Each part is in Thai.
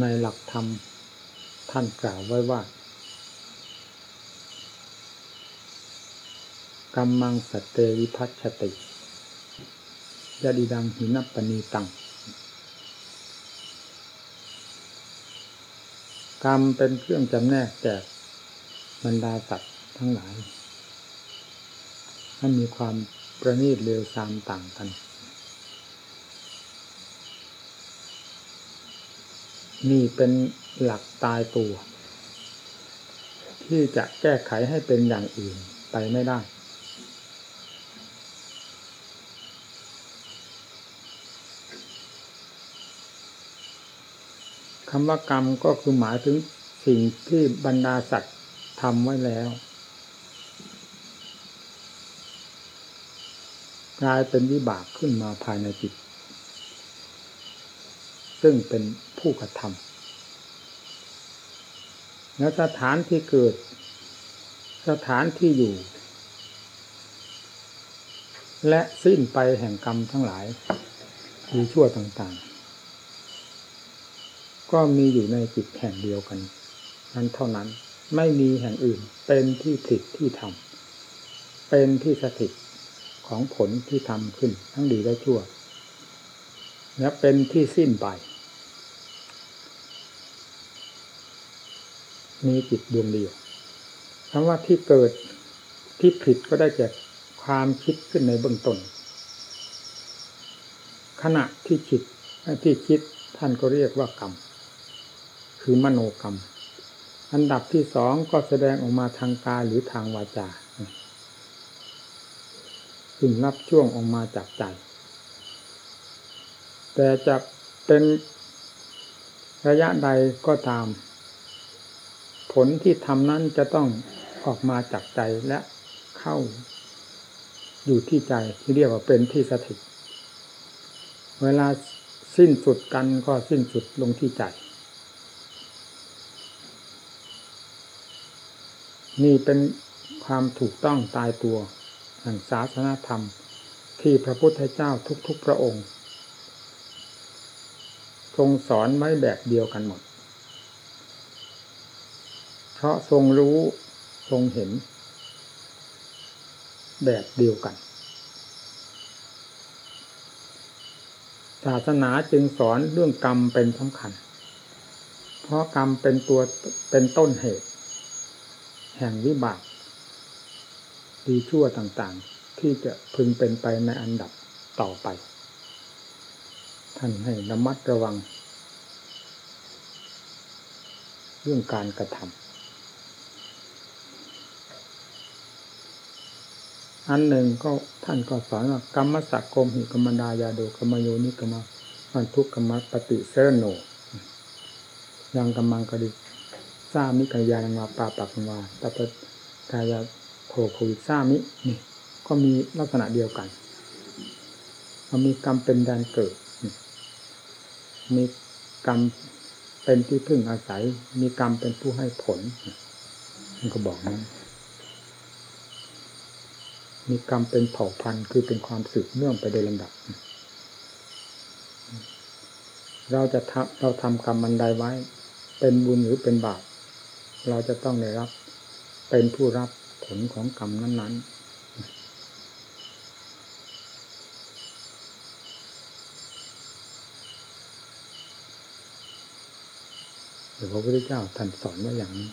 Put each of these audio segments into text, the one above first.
ในหลักธรรมท่านกล่าวไว้ว่ากรรมังสเตวิพัชติยาดีดังหินัปปณีตัง กรรมเป็นเครื่องจำแนกแจกบรรดาสัตว์ทั้งหลายให้มีความประณีตเร็วซามต่างกัน นี่เป็นหลักตายตัว ที่จะแก้ไขให้เป็นอย่างอื่นไปไม่ได้ คำว่ากรรมก็คือหมายถึงสิ่งที่บรรดาสัตว์ทำไว้แล้วกลายเป็นวิบากขึ้นมาภายในจิต ซึ่งเป็นผู้กระทำแล้วสถานที่เกิด สถานที่อยู่ และสิ้นไปแห่งกรรมทั้งหลายดีชั่วต่างๆ ก็มีอยู่ในจิตแห่งเดียวกัน นั้นเท่านั้นไม่มีแห่งอื่นเป็นที่ผิดที่ทำเป็นที่สถิตของผลที่ทำขึ้นทั้งดีและชั่ว และเป็นที่สิ้นไป มีจิตดวงเดียวคำว่าที่เกิดที่ผิดก็ได้จากความคิดขึ้นในเบื้องต้น ขณะที่คิดที่คิดท่านก็เรียกว่ากรรม คือมโนกรรม อันดับที่สองก็แสดงออกมาทางกายหรือทางวาจาซึ่งรับช่วงออกมาจากใจ แต่จะเป็นระยะใดก็ตาม ผลที่ทำนั้นจะต้องออกมาจากใจและเข้า อยู่ที่ใจที่เรียกว่าเป็นที่สถิต เวลาสิ้นสุดกันก็สิ้นสุดลงที่ใจ นี่เป็นความถูกต้องตายตัวแห่งศาสนาธรรมที่พระพุทธเจ้าทุกๆพระองค์ ทรงสอนไว้แบบเดียวกันหมด เพราะทรงรู้ทรงเห็น แบบเดียวกัน ศาสนาจึงสอนเรื่องกรรมเป็นสำคัญ เพราะกรรมเป็นตัวเป็นต้นเหตุ แห่งวิบากดีชั่วต่างๆ ที่จะพึงเป็นไปในอันดับต่อไป ท่านให้ระมัดระวัง เรื่องการกระทำอันหนึ่งก็ท่านก็สอนว่ากรรมสักกมหิกรรมดายาโดกรรมโยนิกรรมวันทุกกรรมปฏิเสโนยังกำมังกดิสามิกายานังวาปาปักวาตปกายาโผโควิดซ่ามินี่ก็มีลักษณะเดียวกันมันมีกรรมเป็นแดนเกิด มีกรรมเป็นที่พึ่งอาศัย มีกรรมเป็นผู้ให้ผล มันก็บอกนั้น มีกรรมเป็นเผ่าพันธุ์คือเป็นความสืบเนื่องไปโดยลำดับ เราจะทำเราทำกรรมมันใดไว้ เป็นบุญหรือเป็นบาป เราจะต้องได้รับ เป็นผู้รับผลของกรรมนั้น ๆ หรือ พระพุทธเจ้าท่านสอนว่าอย่างนี้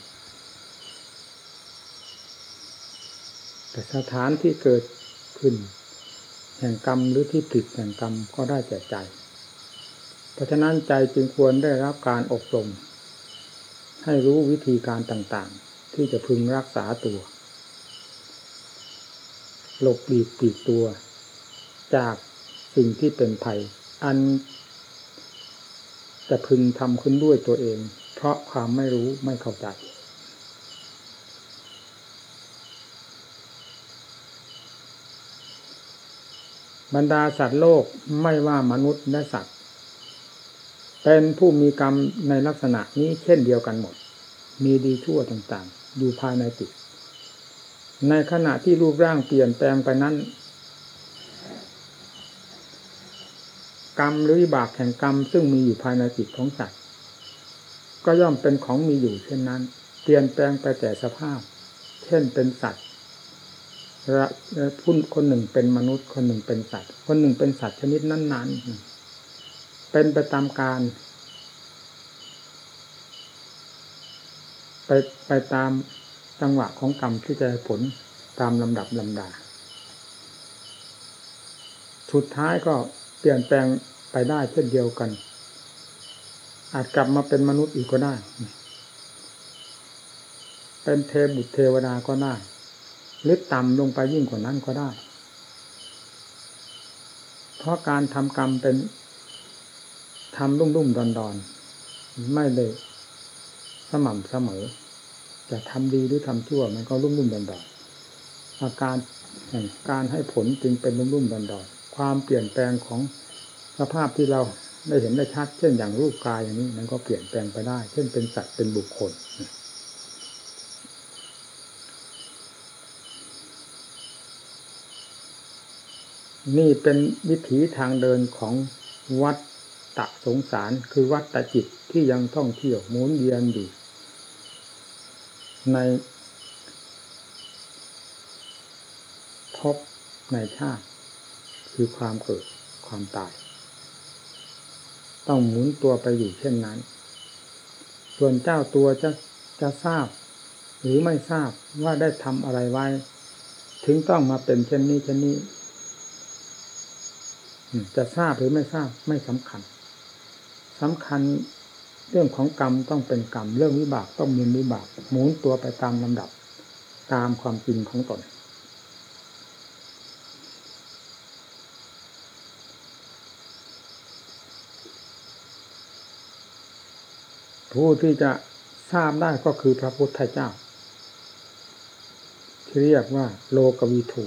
แต่สถานที่เกิดขึ้น แห่งกรรมหรือที่ผิดแห่งกรรมก็ได้แก่ใจ เพราะฉะนั้นใจจึงควรได้รับการอบรม ให้รู้วิธีการต่างๆ ที่จะพึงรักษาตัว หลบหลีกปีกตัว จากสิ่งที่เป็นภัย อันจะพึงทำขึ้นด้วยตัวเอง เพราะความไม่รู้ไม่เข้าใจ บรรดาสัตว์โลกไม่ว่ามนุษย์และสัตว์ เป็นผู้มีกรรมในลักษณะนี้เช่นเดียวกันหมด มีดีชั่วต่างๆ อยู่ภายในจิต ในขณะที่รูปร่างเปลี่ยนแปลงไปนั้นกรรมหรือวิบากแห่งกรรมซึ่งมีอยู่ภายในจิตของสัตว์ ก็ย่อมเป็นของมีอยู่เช่นนั้น เปลี่ยนแปลงไปแต่สภาพ เช่นเป็นสัตว์ผู้คนหนึ่งเป็นมนุษย์ คนหนึ่งเป็นสัตว์ คนหนึ่งเป็นสัตว์ชนิดนั้นๆ เป็นไปตามการ ไปไปตามจังหวะของกรรมที่จะผลตามลำดับลำดา สุดท้ายก็เปลี่ยนแปลงไปได้เช่นเดียวกัน อาจกลับมาเป็นมนุษย์อีกก็ได้ เป็นเทบุตรเทวดาก็ได้หรือต่ำลงไปยิ่งกว่านั้นก็ได้ เพราะการทำกรรมเป็นทำรุ่มรุ่มดอนดอนไม่เลยสม่ำเสมอ จะทำดีหรือทำชั่วมันก็รุ่มรุ่มดอนดอนอาการการให้ผลจึงเป็นรุ่มรุ่มดอนดอนความเปลี่ยนแปลงของสภาพที่เรา ได้เห็นได้ชัด เช่นอย่างรูปกายอย่างนี้ มันก็เปลี่ยนแปลงไปได้ เช่นเป็นสัตว์เป็นบุคคลนี่เป็นวิถีทางเดินของวัดตะสงสารคือวัดตะจิตที่ยังท่องเที่ยวหมุนเวียนอยู่ในพบในชาติ คือความเกิดความตาย ต้องหมุนตัวไปอยู่เช่นนั้น ส่วนเจ้าตัวจะจะทราบ หรือไม่ทราบว่าได้ทำอะไรไว้ ถึงต้องมาเป็นเช่นนี้เช่นนี้ จะทราบหรือไม่ทราบไม่สำคัญสำคัญเรื่องของกรรมต้องเป็นกรรม เรื่องวิบากต้องมีวิบาก หมุนตัวไปตามลำดับ ตามความจริงของตน ผู้ที่จะทราบได้ก็คือพระพุทธเจ้า ที่เรียกว่า โลกวีถู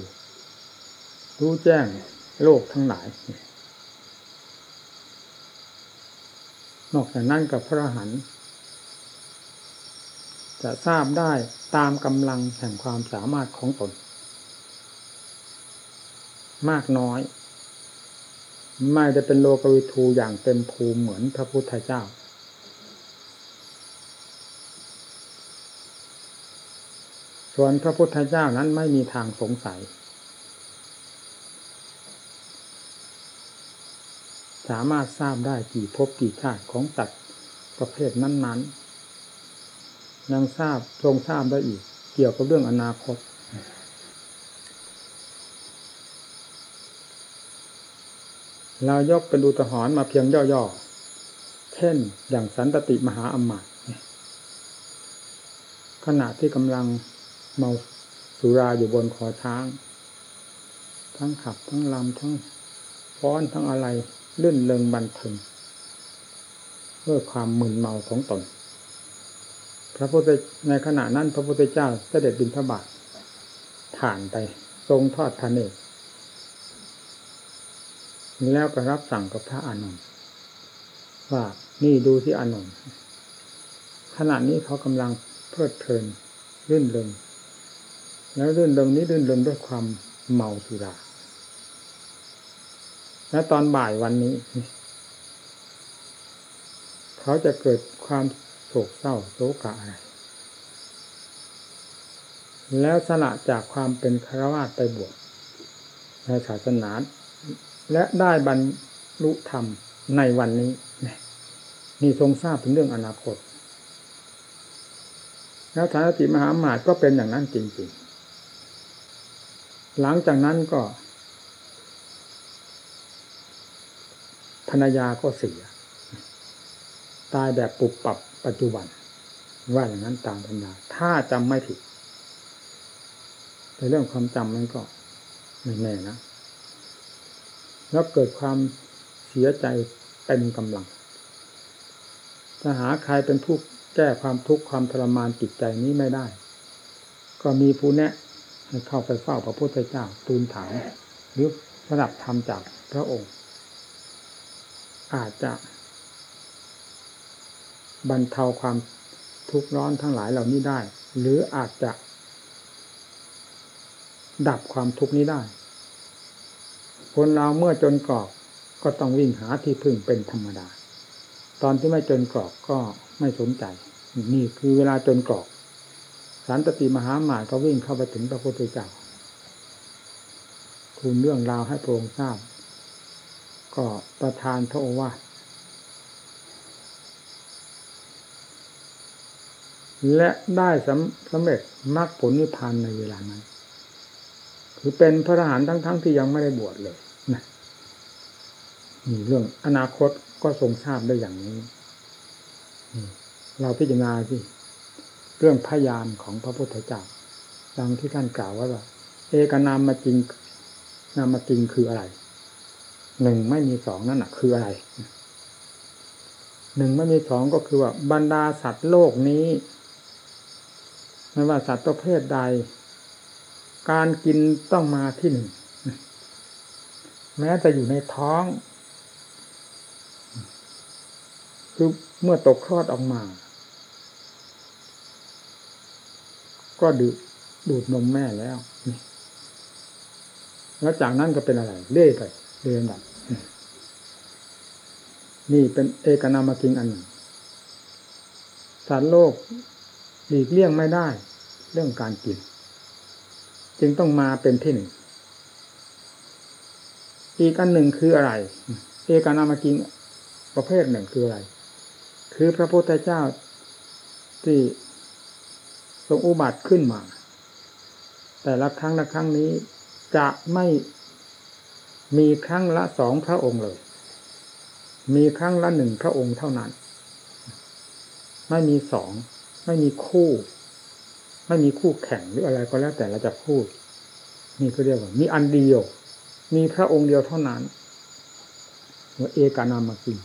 รู้แจ้งโลกทั้งหลาย นอกจากนั้นกับพระหันจะทราบได้ตามกำลังแห่งความสามารถของตน มากน้อย ไม่ได้เป็นโลกวิทูอย่างเต็มภูมิเหมือนพระพุทธเจ้า ส่วนพระพุทธเจ้านั้นไม่มีทางสงสัย สามารถทราบได้กี่ภพกี่ชาติของสัตว์ประเภทนั้นๆ ยังทราบทรงทราบได้อีก เกี่ยวกับเรื่องอนาคต เรายกเป็นอุตหรณ์มาเพียงย่อๆ เช่นอย่างสันตติมหาอมาตย์ขณะที่กำลัง เมาสุราอยู่บนคอช้าง ทั้งขับทั้งลำทั้งฟ้อนทั้งอะไรเลื่อนเริงบันเทิงด้วยความมึนเมาของตน พระพุทธในขณะนั้นพระพุทธเจ้าเสด็จบินทบาทผ่านไปทรงทอดพระเนตรแล้วก็รับสั่งกับพระอานนท์ว่านี่ดูที่อานนท์ขณะนี้เขากำลังเพลิดเพลินรื่นเริง แล้วรื่นเริงนี้รื่นเริงด้วยความเมาสุราและตอนบ่ายวันนี้ เขาจะเกิดความโศกเศร้าโศกะอะไร แล้วสละจากความเป็นคารวะไปบวชในศาสนา และได้บรรลุธรรมในวันนี้ นี่ทรงทราบถึงเรื่องอนาคต แล้วฐานติมหาหมาตก็เป็นอย่างนั้นจริง ๆ หลังจากนั้นก็ภรรยาก็เสีย ตายแบบปุบปับปัจจุบัน ว่าอย่างนั้นตามปัญญาถ้าจำไม่ผิดในเรื่องความจำมันก็ไม่แน่นะ แล้วเกิดความเสียใจเต็มกำลังจะหาใครเป็นผู้แก้ความทุกข์ความทรมานจิตใจนี้ไม่ได้ ก็มีผู้แนะ ให้เข้าไปเฝ้าพระพุทธเจ้าตูนถามหรือระดับธรรมจากพระองค์ อาจจะบรรเทาความทุกข์ร้อนทั้งหลายเหล่านี้ได้ หรืออาจจะดับความทุกข์นี้ได้ คนเราเมื่อจนกรอบก็ต้องวิ่งหาที่พึ่งเป็นธรรมดา ตอนที่ไม่จนกรอบก็ไม่สนใจ นี่คือเวลาจนกรอบ สันตติมหาหมายก็วิ่งเข้าไปถึงพระพุทธเจ้าทูลเรื่องราวให้พระองค์ทราบ ก็ประทานพระโอวาทและได้สำสำเร็จมรรคผลนิพพานในเวลานั้น คือเป็นพระทหารทั้งๆทที่ยังไม่ได้บวชเลยนะนี่เรื่องอนาคตก็ทรงทราบได้อย่างนี้ เราพิจารณาที่ เรื่องพยานของพระพุทธเจ้าดังที่ท่านกล่าวว่าเอกนามมาจริงนามมาจริงคืออะไรหนึ่งไม่มีสองนั่นแหะคืออะไรหนึ่งไม่มีสองก็คือว่าบรรดาสัตว์โลกนี้ไม่ว่าสัตว์ประเภทใด การกินต้องมาที่หนึ่งแม้จะอยู่ในท้อง คือเมื่อตกคลอดออกมา ก็ดูดูดนมแม่แล้วแล้วจากนั้นก็เป็นอะไรเล่ยไปเรื่อยแบบนี่เป็นเอกนามากิงอันหนึ่งสัตว์โลกหลีกเลี่ยงไม่ได้ เรื่องการกิน จึงต้องมาเป็นที่หนึ่ง อีกอันหนึ่งคืออะไร เอกนามากิงประเภทหนึ่งคืออะไร คือพระพุทธเจ้าที่ ทรงอุบัติขึ้นมา แต่ละครั้งละครั้งนี้จะไม่มีครั้งละสองพระองค์เลย มีครั้งละหนึ่งพระองค์เท่านั้น ไม่มีสองไม่มีคู่ ไม่มีคู่แข่งหรืออะไรก็แล้วแต่เราจะพูดนี่ก็เรียกว่า มีอันเดียว มีพระองค์เดียวเท่านั้นว่าเอกานามากิน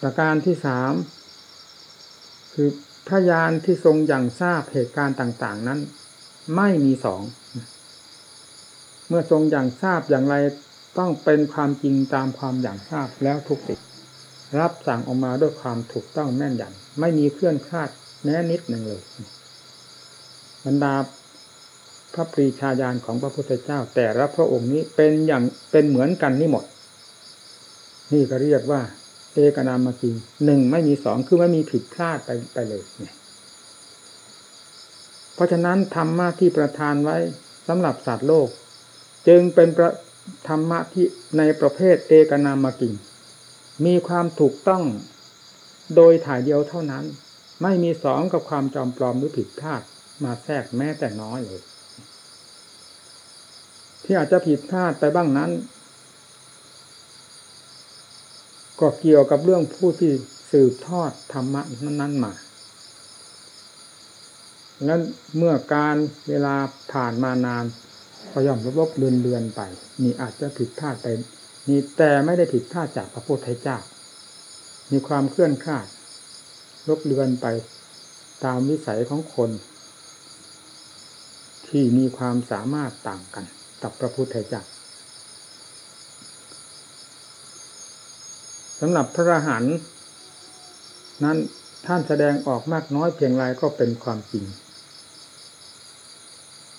ประการที่สามคือ พระยานที่ทรงอย่างทราบเหตุการณ์ต่าง ๆ นั้น ไม่มีสอง เมื่อทรงอย่างทราบอย่างไรต้องเป็นความจริงตามความอย่างทราบแล้วทุกติรับสั่งออกมาด้วยความถูกต้องแม่นยำไม่มีเคลื่อนคลาดแม้นิดหนึ่งเลยบรรดาพระปรีชาญาณของพระพุทธเจ้า แต่ละพระองค์นี้เป็นอย่างเป็นเหมือนกันนี่หมด นี่ก็เรียกว่า เอกนามกินหนึ่งไม่มีสองคือไม่มีผิดพลาดไปไปเลยเนี่ยเพราะฉะนั้นธรรมะที่ประทานไว้สำหรับสัตว์โลก จึงเป็นรธรรมะที่ในประเภทเอกนามกินมีความถูกต้องโดยถ่ายเดียวเท่านั้น ไม่มีสองกับความจอมปลอมหรือผิดพลาดมาแทรกแม้แต่น้อยเลย ที่อาจจะผิดพลาดไปบ้างนั้น ก็เกี่ยวกับเรื่องผู้ที่สืบทอดธรรมะนั้นๆมางั้นเมื่อการเวลาผ่านมานานก็ย่อมลบๆเลือนเลือนไป นี่อาจจะผิดพลาดไป นี่แต่ไม่ได้ผิดพลาดจากพระพุทธเจ้า มีความเคลื่อนคลาดลบเลือนไปตามวิสัยของคน ที่มีความสามารถต่างกันกับพระพุทธเจ้า สำหรับพระอรหันต์นั้นท่านแสดงออกมากน้อยเพียงไรก็เป็นความจริง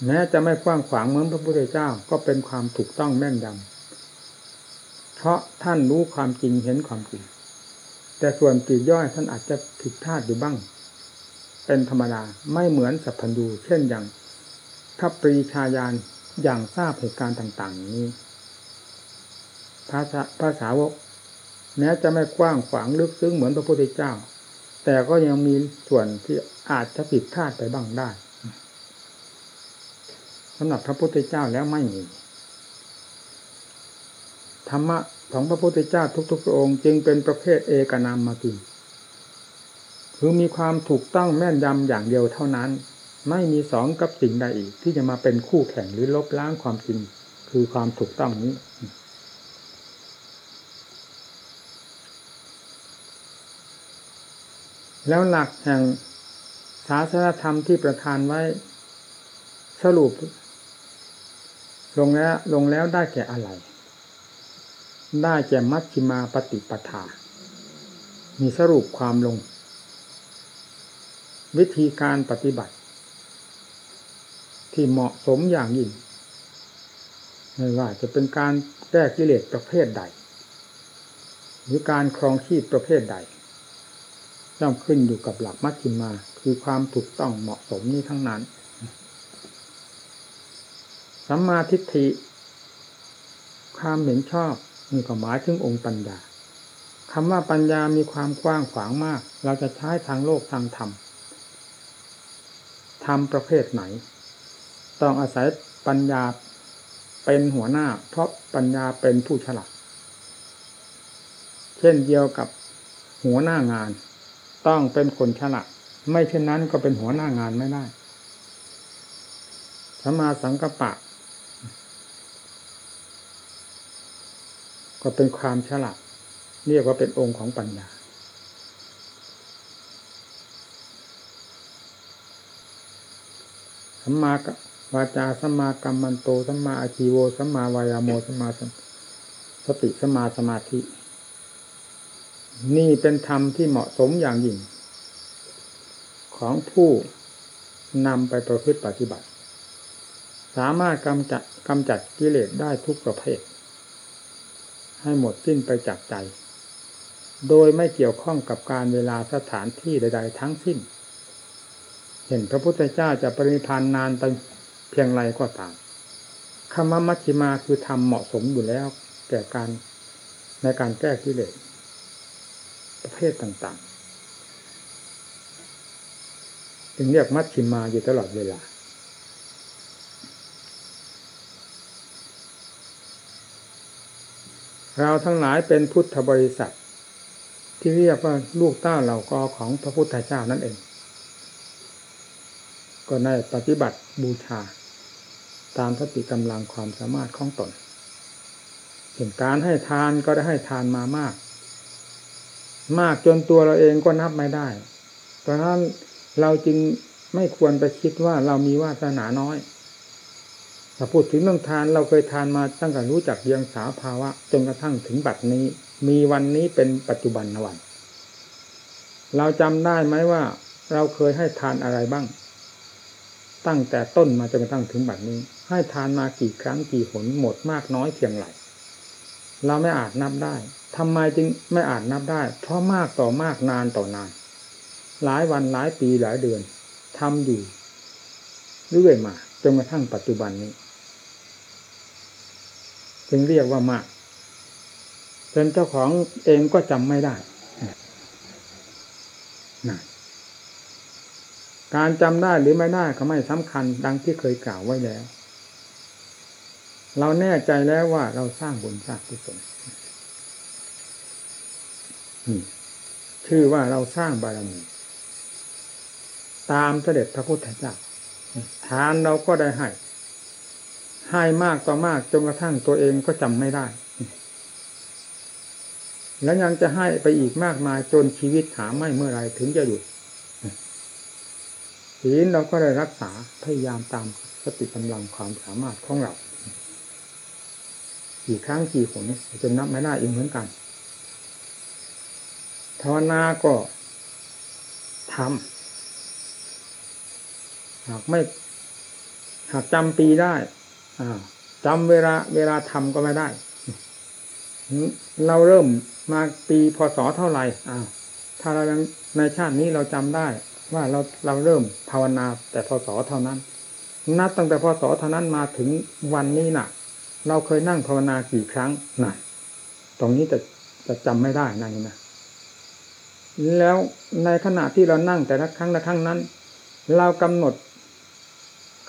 แม้จะไม่กว้างขวางเหมือนพระพุทธเจ้าก็เป็นความถูกต้องแม่นยำเพราะท่านรู้ความจริงเห็นความจริง แต่ส่วนปีกย่อยท่านอาจจะผิดพลาดอยู่บ้าง เป็นธรรมดาไม่เหมือนสัพพัญญูเช่นอย่างพระปรีชาญาณอย่างทราบเหตุการณ์ต่าง ๆ นี้ภาษาภาษาวก แม้จะไม่กว้างขวางลึกซึ้งเหมือนพระพุทธเจ้า แต่ก็ยังมีส่วนที่อาจจะผิดพลาดไปบ้างได้สำหรับพระพุทธเจ้าแล้วไม่มีธรรมะของพระพุทธเจ้าทุกๆพระองค์จึงเป็นประเภทเอกนามมาติคือมีความถูกต้องแม่นยำอย่างเดียวเท่านั้น ไม่มีสองกับสิ่งใดอีก ที่จะมาเป็นคู่แข่งหรือลบล้างความจริง คือความถูกต้องนี้ แล้วหลักแห่งศาสนธรรมที่ประทานไว้ สรุป ลงแล้วลงแล้วได้แก่อะไร ได้แก่มัชฌิมาปฏิปทา มีสรุปความลง วิธีการปฏิบัติ ที่เหมาะสมอย่างยิ่งไม่ว่าจะเป็นการแก้กิเลสประเภทใด หรือการครองชีพประเภทใด ย่อมขึ้นอยู่กับหลักมัชฌิมา คือความถูกต้องเหมาะสมนี้ทั้งนั้นสัมมาทิฏฐิความเห็นชอบนี่ก็หมายถึงองค์ปัญญาคำว่าปัญญามีความกว้างขวางมาก เราจะใช้ทางโลกทางธรรมธรรมประเภทไหน ต้องอาศัยปัญญาเป็นหัวหน้า เพราะปัญญาเป็นผู้ฉลาดเช่นเดียวกับหัวหน้างาน ต้องเป็นคนฉลาดไม่เช่นนั้นก็เป็นหัวหน้างานไม่ได้สมมาสังกปะ ก็เป็นความฉลาดเรียกว่าเป็นองค์ของปัญญา สัมมาวาจาสัมมากรรมันโตสัมมาอาชีโวสัมมาวายาโมสัมมาสติสัมมาสมาธิ นี่เป็นธรรมที่เหมาะสมอย่างยิ่ง ของผู้นำไปประพฤติปฏิบัติ สามารถกำจัดกำจัดกิเลสได้ทุกประเภท ให้หมดสิ้นไปจากใจ โดยไม่เกี่ยวข้องกับการเวลาสถานที่ใด ๆ ทั้งสิ้น เห็นพระพุทธเจ้าจะปรินิพานนานไปเพียงไรก็ตามคำว่ามัชฌิมาคือทำเหมาะสมอยู่แล้ว แก่การในการแก้กิเลส ประเภทต่างๆ จึงเรียกมัชฌิมาอยู่ตลอดเวลา เราทั้งหลายเป็นพุทธบริษัท ที่เรียกว่าลูกเต้าเหล่ากอของพระพุทธเจ้านั่นเอง ก็ในปฏิบัติบูชาตามสติกำลังความสามารถของตนเห็นการให้ทานก็ได้ให้ทานมามาก มากจนตัวเราเองก็นับไม่ได้เพราะนั้นเราจึงไม่ควรไปคิดว่าเรามีวาสนาน้อยถ้าพูดถึงเรื่องทานเราเคยทานมาตั้งแต่รู้จักเรียงสาภาวะจนกระทั่งถึงบัดนี้ มีวันนี้เป็นปัจจุบันวัน เราจำได้ไหมว่า เราเคยให้ทานอะไรบ้าง ตั้งแต่ต้นมาจนกระทั่งถึงบัดนี้ ให้ทานมากี่ครั้งกี่หนหมดมากน้อยเพียงไรเราไม่อาจนับได้ ทำไมจึงไม่อาจนับได้ เพราะมากต่อมากนานต่อนาน หลายวันหลายปีหลายเดือนทำอยู่เรื่อยมาจนกระทั่งปัจจุบันนี้ จึงเรียกว่ามากจนเจ้าของเองก็จำไม่ได้นะการจำได้หรือไม่ได้ก็ไม่สำคัญ ดังที่เคยกล่าวไว้แล้ว เราแน่ใจแล้วว่าเราสร้างบุญสร้างกุศล ชื่อว่าเราสร้างบารมี ตามเสด็จพระพุทธเจ้าทานเราก็ได้ให้ให้มากต่อมากจนกระทั่งตัวเองก็จำไม่ได้ แล้วยังจะให้ไปอีกมากมายจนชีวิตหาไม่เมื่อไรถึงจะหยุดศีลเราก็ได้รักษาพยายามตามสติกำลังความสามารถของเรา กี่ครั้งกี่ผลจนนับไม่ได้อีกเหมือนกัน ภาวนาก็ทำหากไม่หากจำปีได้จำเวลาเวลาทำก็ไม่ได้ เราเริ่มมาปีพศเท่าไหร่ถ้าเรายังในชาตินี้เราจำได้ ว่าเราเราเริ่มภาวนาแต่พศเท่านั้น นับตั้งแต่พศเท่านั้นมาถึงวันนี้น่ะ เราเคยนั่งภาวนากี่ครั้งน่ะ ตรงนี้จะจะจำไม่ได้นั่นนะ แล้วในขณะที่เรานั่งแต่ละครั้งละครั้งนั้น เรากำหนด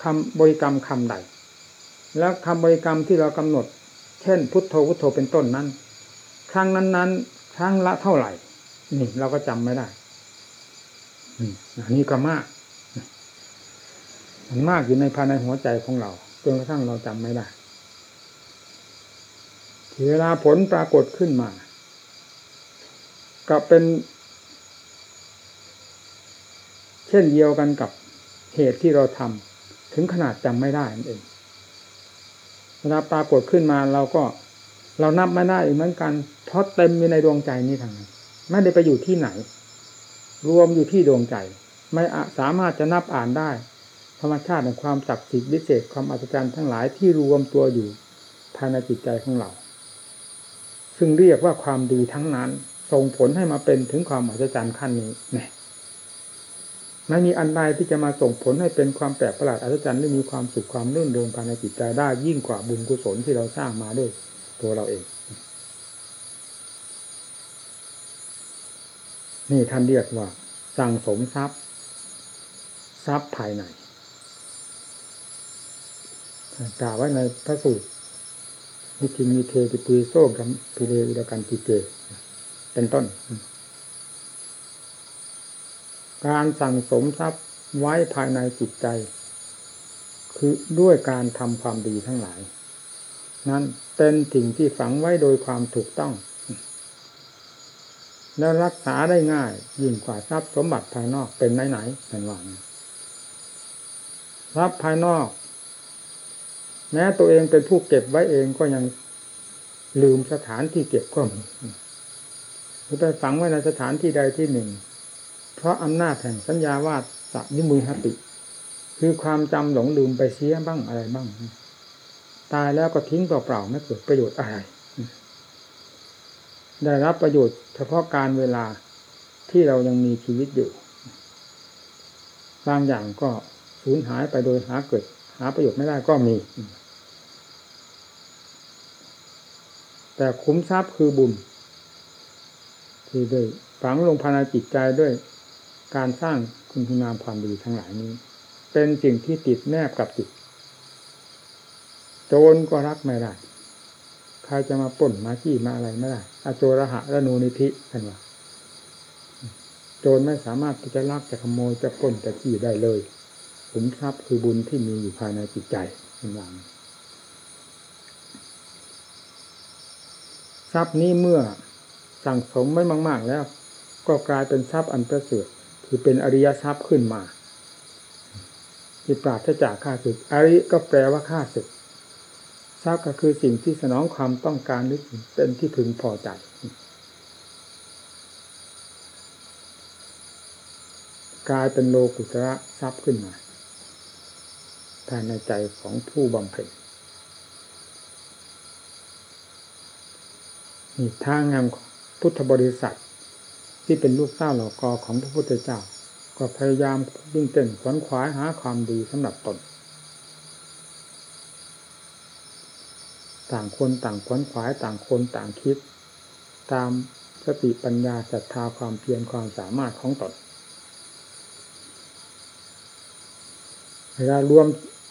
คำบริกรรมคำใด แล้วคำบริกรรมที่เรากำหนด เช่น พุทโธพุทโธเป็นต้นนั้น ครั้งนั้นๆ ครั้งละเท่าไหร่ นี่เราก็จำไม่ได้อันนี้ก็มากมันมากอยู่ในภายในหัวใจของเราจนกระทั่งเราจำไม่ได้เวลาผลปรากฏขึ้นมา ก็เป็น เช่นเดียวกันกับเหตุที่เราทำถึงขนาดจำไม่ได้นั่นเองเวลาปรากฏขึ้นมาเราก็เรานับไม่ได้เหมือนกันเพราะเต็มอยู่ในดวงใจนี้ทางนั้นไม่ได้ไปอยู่ที่ไหน รวมอยู่ที่ดวงใจ ไม่สามารถจะนับอ่านได้ ธรรมชาติในความศักดิ์สิทธิ์วิเศษความอัศจรรย์ทั้งหลายที่รวมตัวอยู่ภายในจิตใจของเรา ซึ่งเรียกว่าความดีทั้งนั้นส่งผลให้มาเป็นถึงความมหัศจรรย์ขั้นนี้เนี่ย ไม่มีอันใดที่จะมาส่งผลให้เป็นความแปลกประหลาดอัศจรรย์หรือมีความสุขความรื่นเริงภายในจิตใจได้ยิ่งกว่าบุญกุศลที่เราสร้างมาด้วยตัวเราเอง นี่ท่านเรียกว่า สั่งสมทรัพย์ ทรัพย์ภายในกล่าวไว้ในพระสูตรวิธิมีเทติปุยโซกัมพิเรอุดกันติเจเป็นต้น การสั่งสมทรัพย์ไว้ภายในจิตใจ คือด้วยการทำความดีทั้งหลาย นั้นเป็นสิ่งที่ฝังไว้โดยความถูกต้อง และรักษาได้ง่ายยิ่งกว่าทรัพย์สมบัติภายนอกเป็นไหนไหนเป็นว่าทรัพย์ภายนอก แม้ตัวเองเป็นผู้เก็บไว้เองก็ยังลืมสถานที่เก็บก็มีหรือไปฝังไว้ในสถานที่ใดที่หนึ่ง เพราะอำนาจแห่งสัญญาวาสนิมุยหติ คือความจำหลงลืมไปเสียบ้างอะไรบ้าง ตายแล้วก็ทิ้งเปล่าๆไม่เกิดประโยชน์อะไร ได้รับประโยชน์เฉพาะการเวลาที่เรายังมีชีวิตอยู่บางอย่างก็สูญหายไปโดยหาเกิด หาประโยชน์ไม่ได้ก็มี แต่คุ้มทรัพย์คือบุญที่ได้ฝังลงภายในจิตใจด้วย การสร้างคุณงามความดีทั้งหลายนี้ เป็นสิ่งที่ติดแนบกับจิตโจรก็รักไม่ได้ใครจะมาป่นมาขี้มาอะไรไม่ได้อโจรหะระนูนิธิท่านว่าโจรไม่สามารถที่จะลักจะขโมยจะป่นจะขี้ได้เลยขุมทรัพย์คือบุญที่มีอยู่ภายในจิตใจเป็นอย่างทรัพย์นี้เมื่อสั่งสมไม่มาก ๆ แล้ว ก็กลายเป็นทรัพย์อันประเสริฐ คือเป็นอริยทรัพย์ขึ้นมาที่ปราศจากข้าศึก อริก็แปลว่าข้าศึกทรัพย์ก็คือสิ่งที่สนองความต้องการนึกเป็นที่พึงพอใจกลายเป็นโลกุตระทรัพย์ขึ้นมาภายในใจของผู้บำเพ็ญนี่ทางงามพุทธบริษัท ที่เป็นลูกเต้าเหล่ากอของพระพุทธเจ้า ก็พยายามวิ่งเต้นขวนขวายหาความดีสำหรับตน ต่างคนต่างขวนขวายต่างคนต่างคิด ตามสติปัญญาศรัทธาความเพียรความสามารถของตนเวลารวม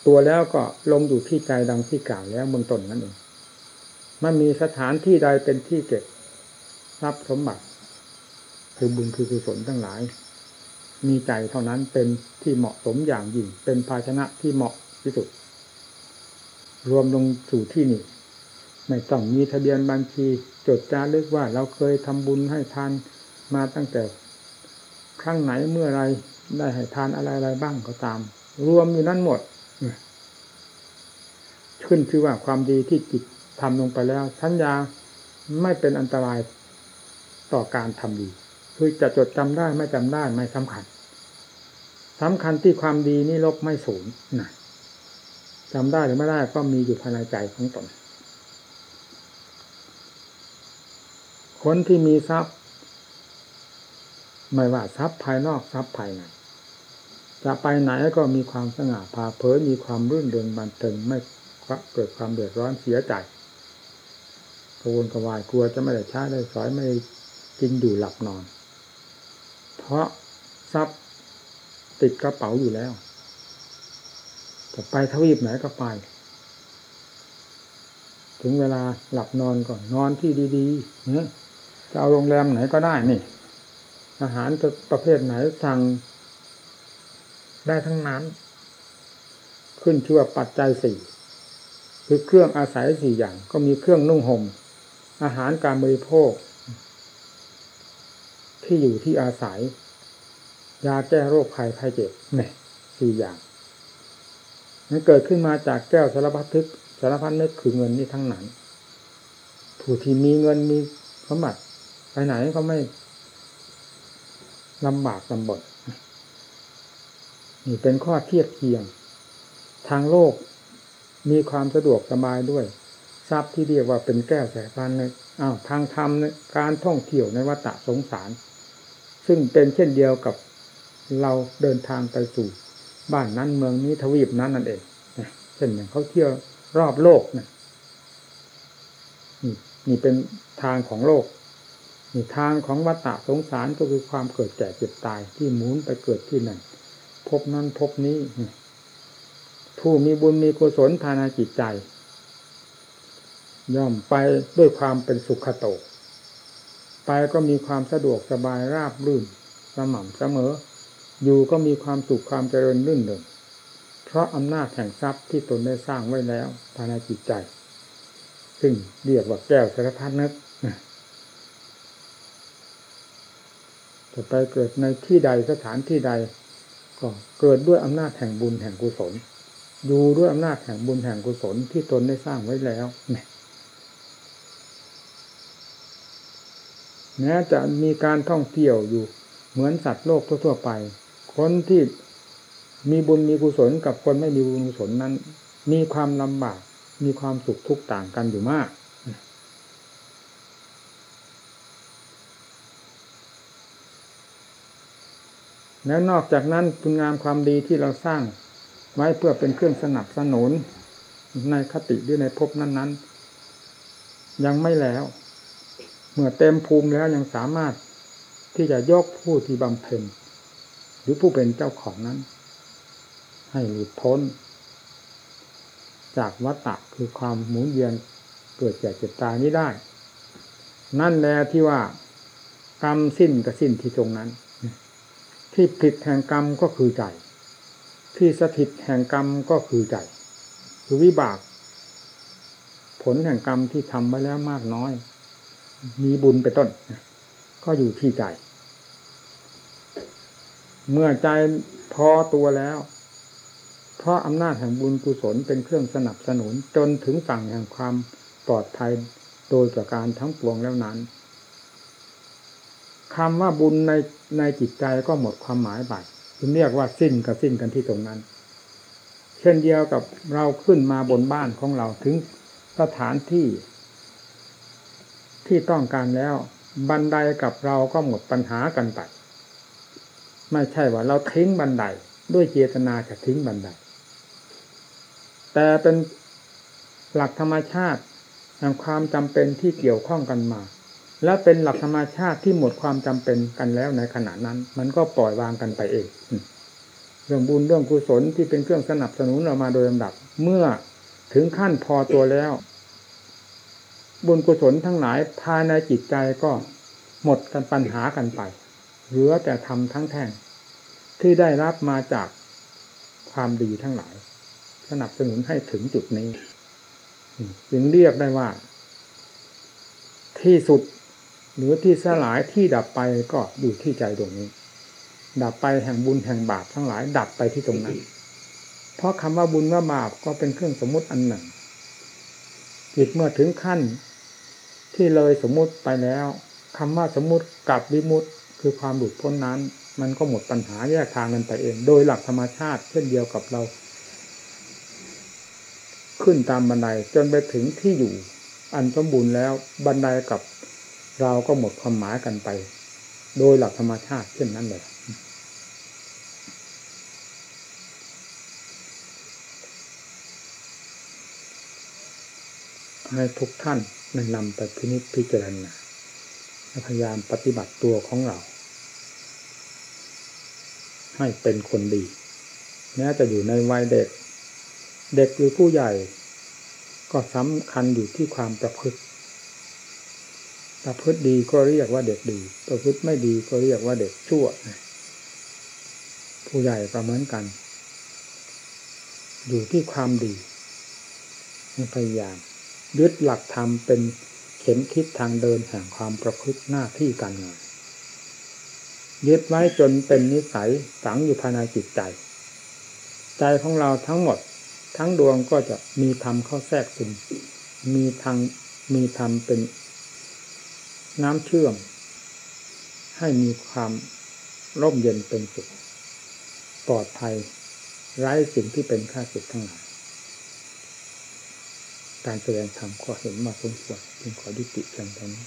ตัวแล้วก็ลงอยู่ที่ใจดังที่กล่าวแล้วเบื้องต้นนั่นเองมันมีสถานที่ใดเป็นที่เก็บทรัพย์สมบัติ คือบุญคือกุศลทั้งหลาย มีใจเท่านั้นเป็นที่เหมาะสมอย่างยิ่ง เป็นภาชนะที่เหมาะที่สุด รวมลงสู่ที่นี่ไม่ต้องมีทะเบียนบัญชี จดจารึกว่าเราเคยทำบุญให้ทานมาตั้งแต่ครั้งไหนเมื่อไรได้ให้ทานอะไรอะไรบ้างก็ตาม รวมอยู่นั้นหมดขึ้นคือว่าความดีที่จิตทำลงไปแล้วสัญญาไม่เป็นอันตรายต่อการทำดี คือจะจดจำได้ไม่จำได้ไม่สำคัญสำคัญที่ความดีนี่ลบไม่สูญนะจำได้หรือไม่ได้ก็มีอยู่ภายในใจของตนคนที่มีทรัพย์ ไม่ว่าทรัพย์ภายนอกทรัพย์ภายในจะไปไหนก็มีความสง่าผ่าเผยมีความรื่นเริงบันเทิงไม่เกิดความเดือดร้อนเสียใจกระวนกระวายกลัวจะไม่ได้ช้าได้สอยไม่กินอยู่หลับนอน เพราะทรัพย์ติดกระเป๋าอยู่แล้วจะไปทวีปไหนก็ไป ถึงเวลาหลับนอนก่อนนอนที่ดีๆเนี่ยจะเอาโรงแรมไหนก็ได้นี่ อาหารจะประเภทไหนสั่งได้ทั้งนั้น ขึ้นชื่อว่าปัจจัยสี่คือเครื่องอาศัยสี่อย่าง ก็มีเครื่องนุ่งหม่มอาหารการบริโภค ที่อยู่ที่อาศัย ยาแก้โรคภัยไข้เจ็บเนี่ยสี่อย่างมันเกิดขึ้นมาจากแก้วสารพัดทึกสารพัดนึกคือเงินนี่ทั้งนั้น ผู้ที่มีเงินมีสมบัติไปไหนก็ไม่ลำบากลำบนนี่เป็นข้อเทียบเคียง ทางโลกมีความสะดวกสบายด้วย ทรัพย์ที่เรียกว่าเป็นแก้วแสพานในอ้าวทางธรรมในการท่องเที่ยวในวัฏสงสาร ซึ่งเป็นเช่นเดียวกับเราเดินทางไปสู่บ้านนั้นเมืองนี้ทวีปนั้นนั่นเองเช่นอย่างเขาเที่ยวรอบโลกนะนี่นี่เป็นทางของโลกนี่ทางของวัฏฏะสงสารก็คือความเกิดแก่เจ็บตายที่หมุนไปเกิดที่นั่นพบนั้นพบนี้ผู้มีบุญมีกุศลภายในจิตใจ ย่อมไปด้วยความเป็นสุขโต ไปก็มีความสะดวกสบายราบรื่นสม่ำเสมอ อยู่ก็มีความสุขความเจริญรื่นเริงเพราะอำนาจแห่งทรัพย์ที่ตนได้สร้างไว้แล้วภายในจิตใจ ซึ่งเรียกว่าแก้วสารพัดนึกจะไปเกิดในที่ใดสถานที่ใด ก็เกิดด้วยอำนาจแห่งบุญแห่งกุศล อยู่ด้วยอำนาจแห่งบุญแห่งกุศลที่ตนได้สร้างไว้แล้วเนี่ย แม้จะมีการท่องเที่ยวอยู่เหมือนสัตว์โลกทั่ว ๆ ไป คนที่มีบุญมีกุศลกับคนไม่มีบุญกุศลนั้น มีความลำบากมีความสุขทุกข์ต่างกันอยู่มาก แล้วนอกจากนั้นคุณงามความดีที่เราสร้างไว้เพื่อเป็นเครื่องสนับสนุนในคติหรือในภพนั้น ๆ ยังไม่แล้ว มื่อเต็มภูมิแล้วยังสามารถที่จะยกผู้ที่บำเพ็ญหรือผู้เป็นเจ้าของนั้น ให้หลุดพ้น จากวัฏฏะคือความหมุนเวียนเกิดแก่เจ็บตายนี้ได้ นั่นแหละที่ว่ากรรมสิ้นกับสิ้นที่ตรงนั้น ที่ผิดแห่งกรรมก็คือใจ ที่สถิตแห่งกรรมก็คือใจคือวิบาก ผลแห่งกรรมที่ทำไว้แล้วมากน้อย มีบุญเป็นต้น ก็อยู่ที่ใจ เมื่อใจพอตัวแล้ว เพราะอำนาจแห่งบุญกุศลเป็นเครื่องสนับสนุนจนถึงฝั่งแห่งความปลอดภัยโดยประการทั้งปวงแล้วนั้นคำว่าบุญในในจิตใจก็หมดความหมายไปจึงเรียกว่าสิ้นกับสิ้นกันที่ตรงนั้น เช่นเดียวกับเราขึ้นมาบนบ้านของเราถึงสถานที่ ที่ต้องการแล้ว บันไดกับเราก็หมดปัญหากันไปไม่ใช่ว่าเราทิ้งบันไดด้วยเจตนาจะทิ้งบันได แต่เป็นหลักธรรมชาติแห่งความจำเป็นที่เกี่ยวข้องกันมา และเป็นหลักธรรมชาติที่หมดความจำเป็นกันแล้วในขณะนั้น มันก็ปล่อยวางกันไปเองเรื่องบุญเรื่องกุศลที่เป็นเครื่องสนับสนุนเรามาโดยลำดับ เมื่อถึงขั้นพอตัวแล้ว บุญกุศลทั้งหลายภายในจิตใจก็หมดกันปัญหากันไป เหลือแต่ทำทั้งแท่งที่ได้รับมาจากความดีทั้งหลาย สนับสนุนให้ถึงจุดนี้จึงเรียกได้ว่า ที่สุดหรือที่สลายที่ดับไปก็อยู่ที่ใจตรงนี้ ดับไปแห่งบุญแห่งบาปทั้งหลาย ดับไปที่ตรงนั้น เพราะคำว่าบุญว่าบาปก็เป็นเครื่องสมมติอันหนึ่งจิตเมื่อถึงขั้น ที่เลยสมมุติไปแล้วคำว่าสมมุติกับวิมุติคือความหลุดพ้นนั้น มันก็หมดปัญหาแยกทางกันไปเอง โดยหลักธรรมชาติเช่นเดียวกับเรา ขึ้นตามบันไดจนไปถึงที่อยู่ อันสมบูรณ์แล้วบันไดกับเราก็หมดความหมายกันไป โดยหลักธรรมชาติเช่นนั้นเลย ให้ทุกท่านนนำไปพินิจพิจารณาพยายามปฏิบัติตัวของเรา ให้เป็นคนดีแม้จะอยู่ในวัยเด็ก เด็กหรือผู้ใหญ่ ก็สำคัญอยู่ที่ความประพฤติ ประพฤติดีก็เรียกว่าเด็กดี ประพฤติไม่ดีก็เรียกว่าเด็กชั่วผู้ใหญ่ก็เหมือนกัน อยู่ที่ความดีพยายาม ยึดหลักธรรมเป็นเข็มคิดทางเดินแห่งความประพฤติหน้าที่การงานยึดไว้จนเป็นนิสัยฝังอยู่ภายในจิตใจ ใจของเราทั้งหมด ทั้งดวงก็จะมีธรรมเข้าแทรกซึมมีทางมีธรรมเป็นน้ำเชื่อม ให้มีความร่มเย็นเป็นสุขปลอดภัยไร้สิ่งที่เป็นค่าศึกทั้งหลาย การแสดงธรรมก็เห็นมาสมควรจึงขอยุติเพียงเท่านี้